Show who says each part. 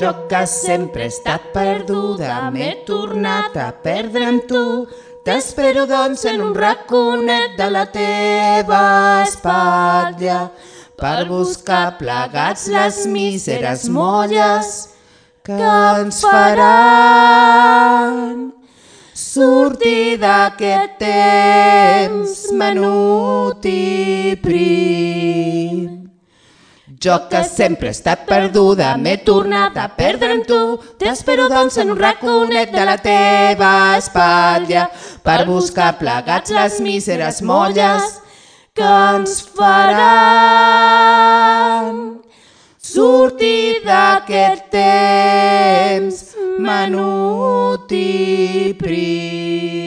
Speaker 1: Jo que sempre he estat perduda, m'he tornat a perdre amb tu. T'espero, doncs, en un raconet de la teva espatlla per buscar plegats les míseres molles que ens faran sortir d'aquest temps menut i prim. Jo que sempre he estat perduda, m'he tornat a perdre amb tu. T'espero doncs en un raconet de la teva espatlla per buscar plegats les míseres molles que ens faran sortir d'aquest temps menut i prim.